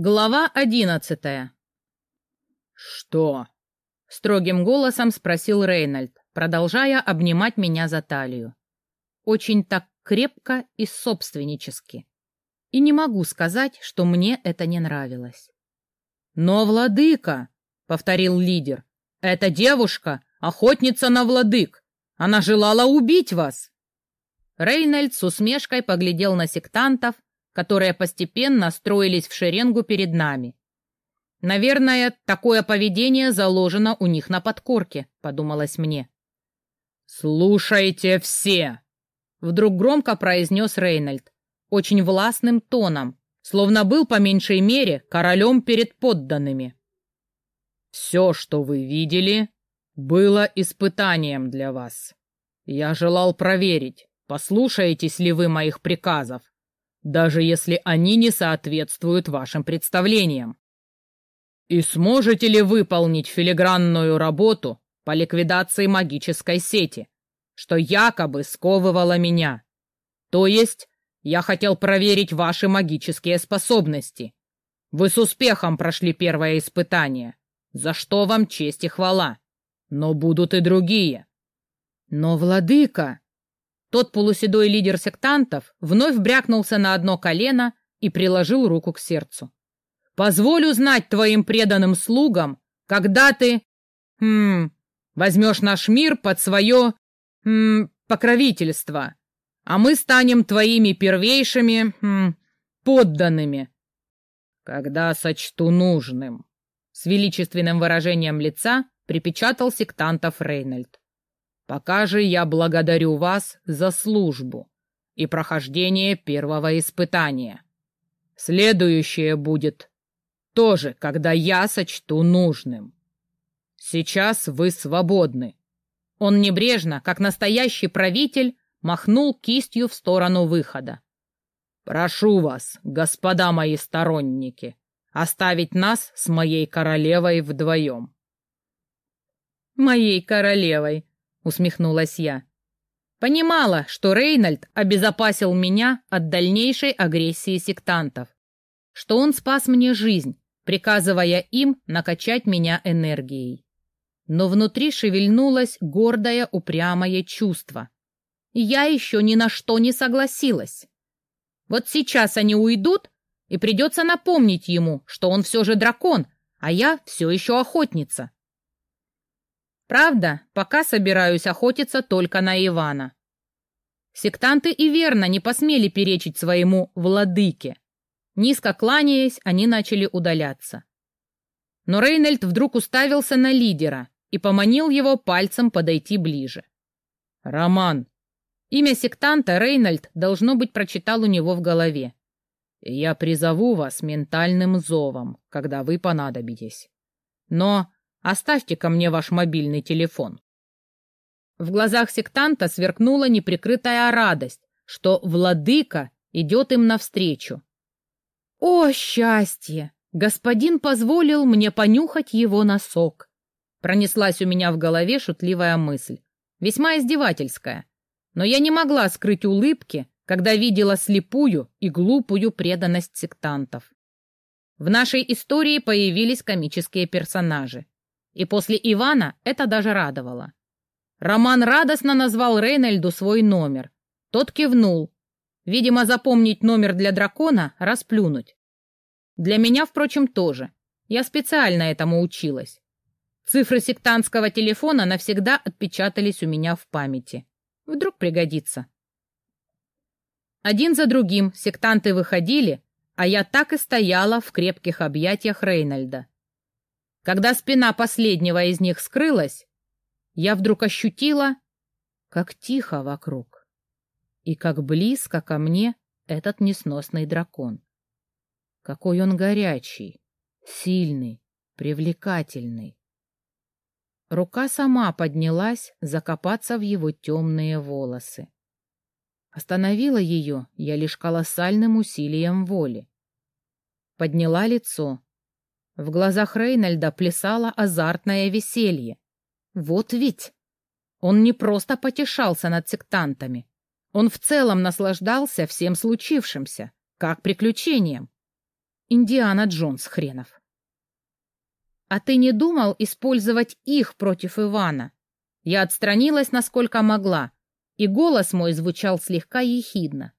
Глава одиннадцатая. «Что?» — строгим голосом спросил Рейнольд, продолжая обнимать меня за талию. Очень так крепко и собственнически. И не могу сказать, что мне это не нравилось. «Но, владыка!» — повторил лидер. «Эта девушка — охотница на владык. Она желала убить вас!» Рейнольд с усмешкой поглядел на сектантов, которые постепенно строились в шеренгу перед нами. «Наверное, такое поведение заложено у них на подкорке», — подумалось мне. «Слушайте все!» — вдруг громко произнес Рейнольд, очень властным тоном, словно был по меньшей мере королем перед подданными. «Все, что вы видели, было испытанием для вас. Я желал проверить, послушаетесь ли вы моих приказов даже если они не соответствуют вашим представлениям. И сможете ли выполнить филигранную работу по ликвидации магической сети, что якобы сковывала меня? То есть я хотел проверить ваши магические способности. Вы с успехом прошли первое испытание, за что вам честь и хвала. Но будут и другие. Но, владыка, тот полуседой лидер сектантов вновь брякнулся на одно колено и приложил руку к сердцу. «Позволю знать твоим преданным слугам, когда ты... Хм... Возьмешь наш мир под свое... Хм... Покровительство, а мы станем твоими первейшими... Хм... Подданными». «Когда сочту нужным», — с величественным выражением лица припечатал сектантов Рейнольд. Пока же я благодарю вас за службу и прохождение первого испытания. Следующее будет тоже, когда я сочту нужным. Сейчас вы свободны. Он небрежно, как настоящий правитель, махнул кистью в сторону выхода. Прошу вас, господа мои сторонники, оставить нас с моей королевой вдвоем. Моей королевой, усмехнулась я. Понимала, что Рейнольд обезопасил меня от дальнейшей агрессии сектантов, что он спас мне жизнь, приказывая им накачать меня энергией. Но внутри шевельнулось гордое упрямое чувство. Я еще ни на что не согласилась. Вот сейчас они уйдут, и придется напомнить ему, что он все же дракон, а я все еще охотница. Правда, пока собираюсь охотиться только на Ивана. Сектанты и верно не посмели перечить своему владыке. Низко кланяясь, они начали удаляться. Но Рейнольд вдруг уставился на лидера и поманил его пальцем подойти ближе. «Роман!» Имя сектанта Рейнольд, должно быть, прочитал у него в голове. «Я призову вас ментальным зовом, когда вы понадобитесь. Но Оставьте ко мне ваш мобильный телефон». В глазах сектанта сверкнула неприкрытая радость, что владыка идет им навстречу. «О, счастье! Господин позволил мне понюхать его носок!» Пронеслась у меня в голове шутливая мысль, весьма издевательская. Но я не могла скрыть улыбки, когда видела слепую и глупую преданность сектантов. В нашей истории появились комические персонажи. И после Ивана это даже радовало. Роман радостно назвал Рейнольду свой номер. Тот кивнул. Видимо, запомнить номер для дракона — расплюнуть. Для меня, впрочем, тоже. Я специально этому училась. Цифры сектантского телефона навсегда отпечатались у меня в памяти. Вдруг пригодится. Один за другим сектанты выходили, а я так и стояла в крепких объятиях Рейнольда. Когда спина последнего из них скрылась, я вдруг ощутила, как тихо вокруг и как близко ко мне этот несносный дракон. Какой он горячий, сильный, привлекательный. Рука сама поднялась закопаться в его темные волосы. Остановила ее я лишь колоссальным усилием воли. Подняла лицо, в глазах Рейнольда плясало азартное веселье. Вот ведь! Он не просто потешался над сектантами. Он в целом наслаждался всем случившимся, как приключением. Индиана Джонс хренов. А ты не думал использовать их против Ивана? Я отстранилась, насколько могла, и голос мой звучал слегка ехидно.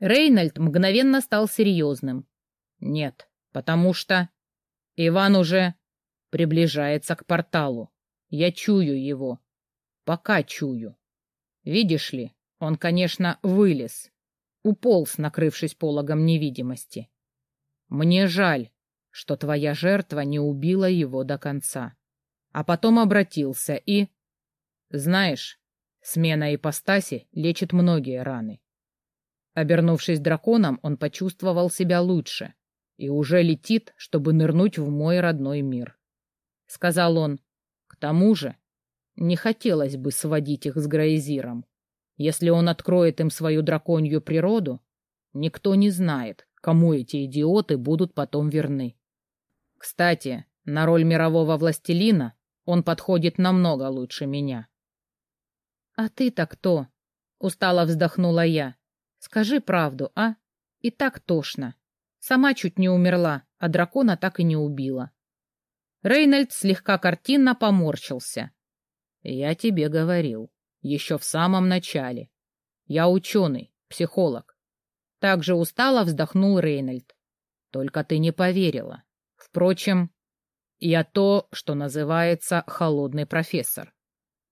Рейнольд мгновенно стал серьезным. Нет, потому что Иван уже приближается к порталу. Я чую его. Пока чую. Видишь ли, он, конечно, вылез. Уполз, накрывшись пологом невидимости. Мне жаль, что твоя жертва не убила его до конца. А потом обратился и... Знаешь, смена ипостаси лечит многие раны. Обернувшись драконом, он почувствовал себя лучше и уже летит, чтобы нырнуть в мой родной мир. Сказал он, к тому же, не хотелось бы сводить их с Грейзиром. Если он откроет им свою драконью природу, никто не знает, кому эти идиоты будут потом верны. Кстати, на роль мирового властелина он подходит намного лучше меня. — А ты-то кто? — устало вздохнула я. — Скажи правду, а? И так тошно. Сама чуть не умерла, а дракона так и не убила. Рейнольд слегка картинно поморщился. — Я тебе говорил, еще в самом начале. Я ученый, психолог. Также устало вздохнул Рейнольд. Только ты не поверила. Впрочем, я то, что называется холодный профессор.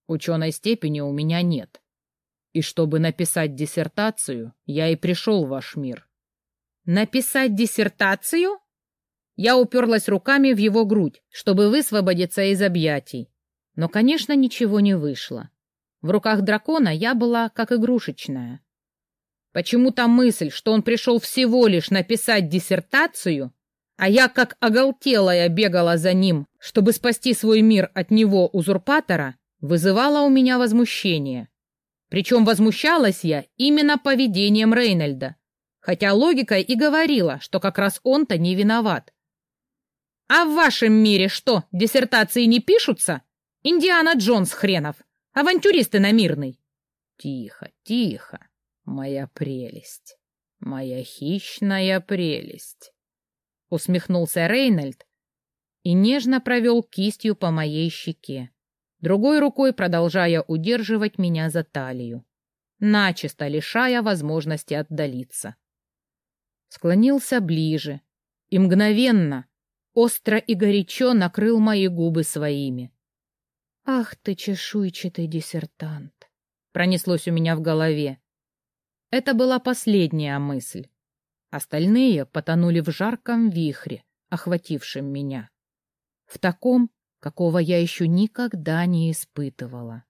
Ученой степени у меня нет. И чтобы написать диссертацию, я и пришел в ваш мир. Написать диссертацию? Я уперлась руками в его грудь, чтобы высвободиться из объятий. Но, конечно, ничего не вышло. В руках дракона я была как игрушечная. Почему-то мысль, что он пришел всего лишь написать диссертацию, а я как оголтелая бегала за ним, чтобы спасти свой мир от него, узурпатора, вызывала у меня возмущение. Причем возмущалась я именно поведением Рейнольда, хотя логика и говорила, что как раз он-то не виноват. «А в вашем мире что, диссертации не пишутся? Индиана Джонс хренов, авантюристы на мирный!» «Тихо, тихо, моя прелесть, моя хищная прелесть!» усмехнулся Рейнольд и нежно провел кистью по моей щеке, другой рукой продолжая удерживать меня за талию, начисто лишая возможности отдалиться. Склонился ближе и мгновенно, остро и горячо накрыл мои губы своими. «Ах ты, чешуйчатый диссертант!» — пронеслось у меня в голове. Это была последняя мысль. Остальные потонули в жарком вихре, охватившем меня. В таком, какого я еще никогда не испытывала.